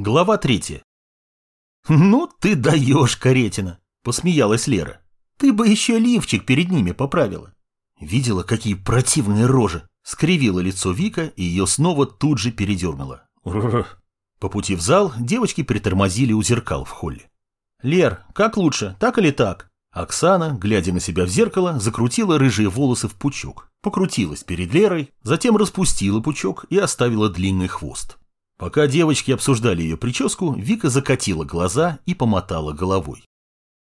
Глава третья. «Ну ты даешь, Каретина!» – посмеялась Лера. «Ты бы еще лифчик перед ними поправила». Видела, какие противные рожи. Скривила лицо Вика, и ее снова тут же передернуло. По пути в зал девочки притормозили у зеркал в холле. «Лер, как лучше, так или так?» Оксана, глядя на себя в зеркало, закрутила рыжие волосы в пучок, покрутилась перед Лерой, затем распустила пучок и оставила длинный хвост. Пока девочки обсуждали ее прическу, Вика закатила глаза и помотала головой.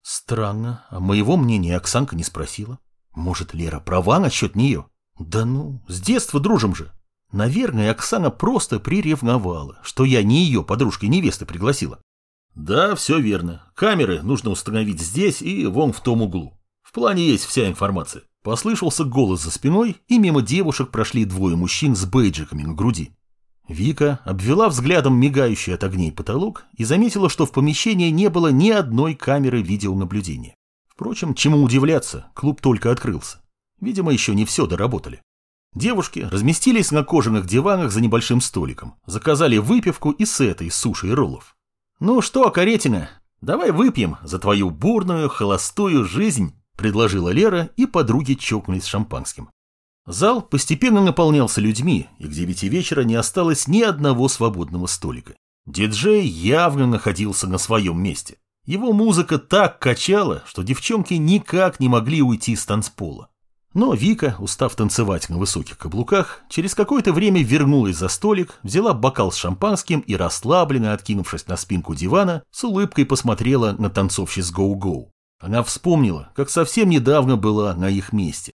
Странно, а моего мнения Оксанка не спросила. Может, Лера права насчет нее? Да ну, с детства дружим же. Наверное, Оксана просто приревновала, что я не ее подружкой невесты пригласила. Да, все верно. Камеры нужно установить здесь и вон в том углу. В плане есть вся информация. Послышался голос за спиной, и мимо девушек прошли двое мужчин с бейджиками на груди. Вика обвела взглядом мигающий от огней потолок и заметила, что в помещении не было ни одной камеры видеонаблюдения. Впрочем, чему удивляться, клуб только открылся. Видимо, еще не все доработали. Девушки разместились на кожаных диванах за небольшим столиком, заказали выпивку и сеты из суши и роллов. «Ну что, Каретина, давай выпьем за твою бурную, холостую жизнь», предложила Лера, и подруги чокнулись шампанским. Зал постепенно наполнялся людьми, и к девяти вечера не осталось ни одного свободного столика. Диджей явно находился на своем месте. Его музыка так качала, что девчонки никак не могли уйти с танцпола. Но Вика, устав танцевать на высоких каблуках, через какое-то время вернулась за столик, взяла бокал с шампанским и, расслабленно откинувшись на спинку дивана, с улыбкой посмотрела на танцовщиц Гоу-Гоу. Она вспомнила, как совсем недавно была на их месте.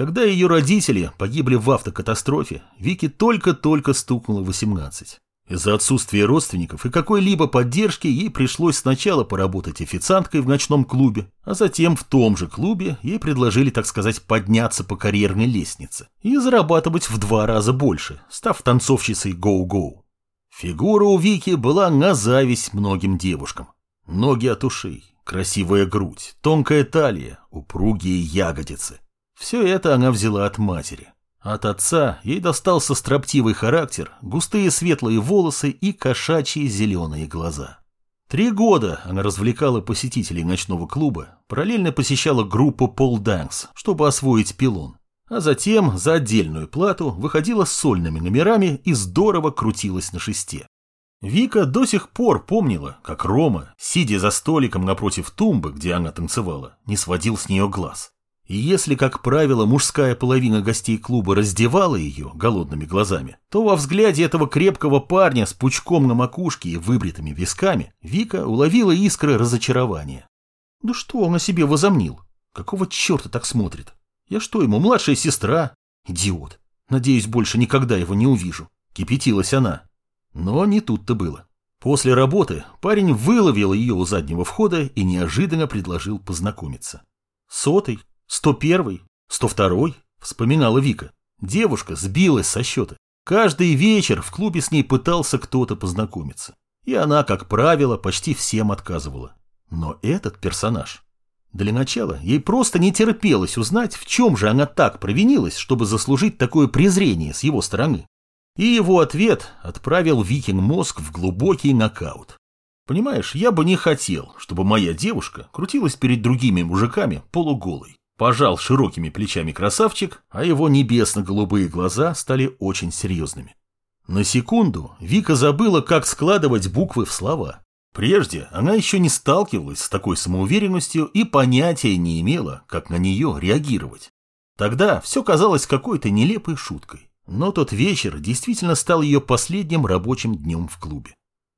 Когда ее родители погибли в автокатастрофе, Вике только-только стукнуло 18. Из-за отсутствия родственников и какой-либо поддержки ей пришлось сначала поработать официанткой в ночном клубе, а затем в том же клубе ей предложили, так сказать, подняться по карьерной лестнице и зарабатывать в два раза больше, став танцовщицей гоу-гоу. Фигура у Вики была на зависть многим девушкам. Ноги от ушей, красивая грудь, тонкая талия, упругие ягодицы – все это она взяла от матери. От отца ей достался строптивый характер, густые светлые волосы и кошачьи зеленые глаза. Три года она развлекала посетителей ночного клуба, параллельно посещала группу Пол Дэнс, чтобы освоить пилон. А затем за отдельную плату выходила с сольными номерами и здорово крутилась на шесте. Вика до сих пор помнила, как Рома, сидя за столиком напротив тумбы, где она танцевала, не сводил с нее глаз. И если, как правило, мужская половина гостей клуба раздевала ее голодными глазами, то во взгляде этого крепкого парня с пучком на макушке и выбритыми висками Вика уловила искры разочарования. Да что он о себе возомнил? Какого черта так смотрит? Я что ему, младшая сестра? Идиот. Надеюсь, больше никогда его не увижу. Кипятилась она. Но не тут-то было. После работы парень выловил ее у заднего входа и неожиданно предложил познакомиться. Сотый, «Сто первый? Сто второй?» – вспоминала Вика. Девушка сбилась со счета. Каждый вечер в клубе с ней пытался кто-то познакомиться. И она, как правило, почти всем отказывала. Но этот персонаж... Для начала ей просто не терпелось узнать, в чем же она так провинилась, чтобы заслужить такое презрение с его стороны. И его ответ отправил Викинг мозг в глубокий нокаут. Понимаешь, я бы не хотел, чтобы моя девушка крутилась перед другими мужиками полуголой. Пожал широкими плечами красавчик, а его небесно-голубые глаза стали очень серьезными. На секунду Вика забыла, как складывать буквы в слова. Прежде она еще не сталкивалась с такой самоуверенностью и понятия не имела, как на нее реагировать. Тогда все казалось какой-то нелепой шуткой. Но тот вечер действительно стал ее последним рабочим днем в клубе.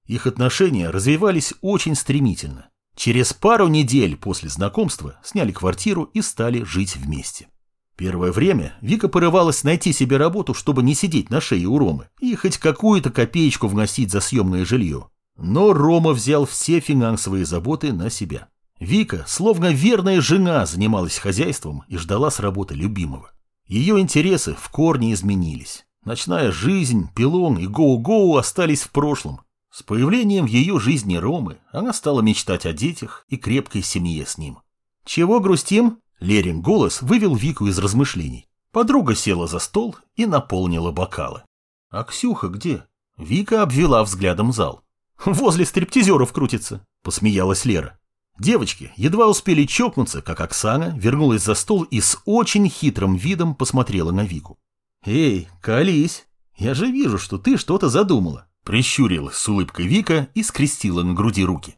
Их отношения развивались очень стремительно. Через пару недель после знакомства сняли квартиру и стали жить вместе. Первое время Вика порывалась найти себе работу, чтобы не сидеть на шее у Ромы и хоть какую-то копеечку вносить за съемное жилье. Но Рома взял все финансовые заботы на себя. Вика, словно верная жена, занималась хозяйством и ждала с работы любимого. Ее интересы в корне изменились. Ночная жизнь, пилон и гоу-гоу остались в прошлом, с появлением в ее жизни Ромы она стала мечтать о детях и крепкой семье с ним. «Чего грустим?» Лерин голос вывел Вику из размышлений. Подруга села за стол и наполнила бокалы. «А Ксюха где?» Вика обвела взглядом зал. Возле стриптизеров крутится, посмеялась Лера. Девочки едва успели чокнуться, как Оксана вернулась за стол и с очень хитрым видом посмотрела на Вику. «Эй, колись! Я же вижу, что ты что-то задумала!» Прищурилась с улыбкой Вика и скрестила на груди руки.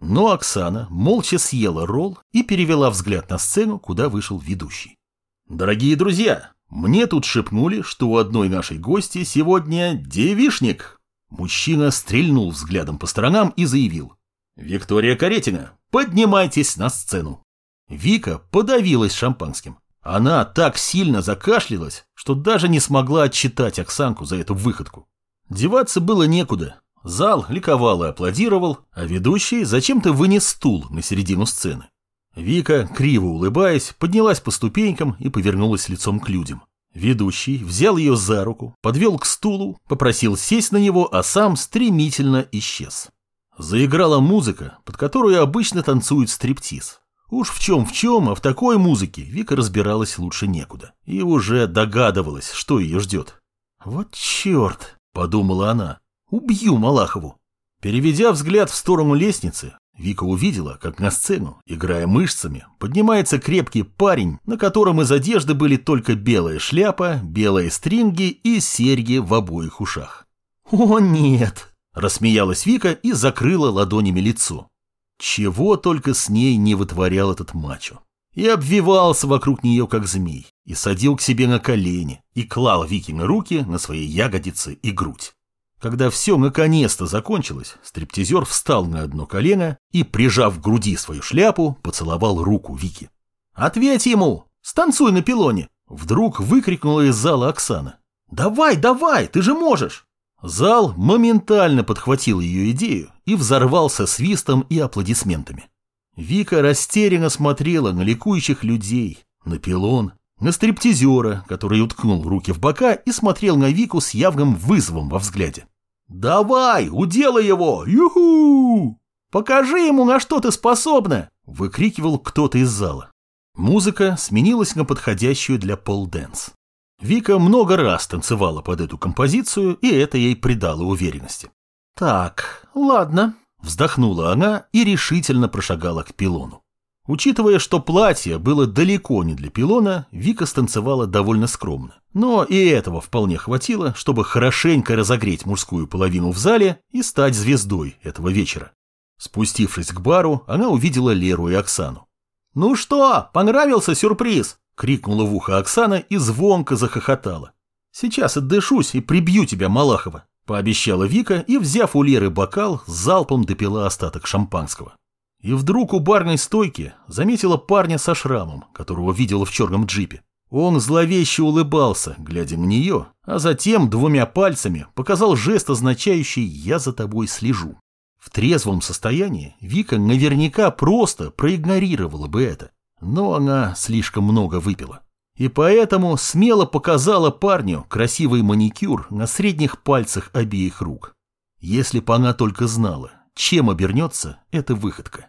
Но Оксана молча съела ролл и перевела взгляд на сцену, куда вышел ведущий. «Дорогие друзья, мне тут шепнули, что у одной нашей гости сегодня девишник!» Мужчина стрельнул взглядом по сторонам и заявил. «Виктория Каретина, поднимайтесь на сцену!» Вика подавилась шампанским. Она так сильно закашлялась, что даже не смогла отчитать Оксанку за эту выходку. Деваться было некуда. Зал ликовал и аплодировал, а ведущий зачем-то вынес стул на середину сцены. Вика, криво улыбаясь, поднялась по ступенькам и повернулась лицом к людям. Ведущий взял ее за руку, подвел к стулу, попросил сесть на него, а сам стремительно исчез. Заиграла музыка, под которую обычно танцуют стриптиз. Уж в чем в чем, а в такой музыке Вика разбиралась лучше некуда. И уже догадывалась, что ее ждет. «Вот черт!» – подумала она. «Убью Малахову!» Переведя взгляд в сторону лестницы, Вика увидела, как на сцену, играя мышцами, поднимается крепкий парень, на котором из одежды были только белая шляпа, белые стринги и серьги в обоих ушах. «О, нет!» – рассмеялась Вика и закрыла ладонями лицо. Чего только с ней не вытворял этот мачо. И обвивался вокруг нее, как змей, и садил к себе на колени, и клал Вики на руки на свои ягодицы и грудь. Когда все наконец-то закончилось, стриптизер встал на одно колено и, прижав к груди свою шляпу, поцеловал руку Вики. «Ответь ему! Станцуй на пилоне!» Вдруг выкрикнула из зала Оксана. «Давай, давай, ты же можешь!» Зал моментально подхватил ее идею и взорвался свистом и аплодисментами. Вика растерянно смотрела на ликующих людей, на пилон, на стриптизера, который уткнул руки в бока и смотрел на Вику с явным вызовом во взгляде. «Давай, уделай его! Юху! Покажи ему, на что ты способна!» – выкрикивал кто-то из зала. Музыка сменилась на подходящую для полденс. Вика много раз танцевала под эту композицию, и это ей придало уверенности. «Так, ладно», – вздохнула она и решительно прошагала к пилону. Учитывая, что платье было далеко не для пилона, Вика станцевала довольно скромно. Но и этого вполне хватило, чтобы хорошенько разогреть мужскую половину в зале и стать звездой этого вечера. Спустившись к бару, она увидела Леру и Оксану. «Ну что, понравился сюрприз?» – крикнула в ухо Оксана и звонко захохотала. «Сейчас отдышусь и прибью тебя, Малахова», – пообещала Вика и, взяв у Леры бокал, залпом допила остаток шампанского. И вдруг у барной стойки заметила парня со шрамом, которого видела в черном джипе. Он зловеще улыбался, глядя на нее, а затем двумя пальцами показал жест, означающий «я за тобой слежу». В трезвом состоянии Вика наверняка просто проигнорировала бы это, но она слишком много выпила. И поэтому смело показала парню красивый маникюр на средних пальцах обеих рук. Если бы она только знала, чем обернется эта выходка.